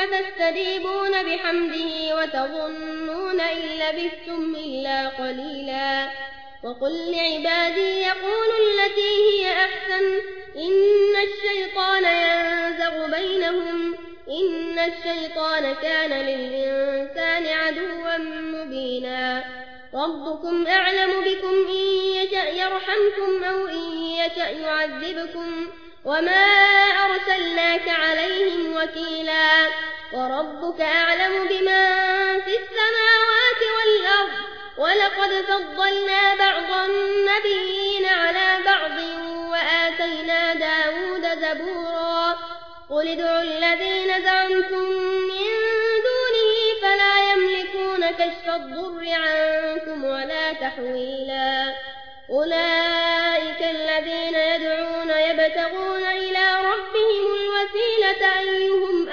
فتستجيبون بحمده وتظنون إن لبثتم إلا قليلا وقل لعبادي يقولوا التي هي أحسن إن الشيطان ينزغ بينهم إن الشيطان كان للإنسان عدوا مبينا ربكم أعلم بكم إن يشأ يرحمكم أو إن يشأ يعذبكم وما أرسلناك عليهم وكيلا. وربك أعلم بما في السماوات والأرض. ولقد فضلنا بعض النبيين على بعض وآتينا داود زبورا. قل ادعوا الذين زعمتم من دونه فلا يملكون كشف الضر عنكم ولا تحويلا. أولئك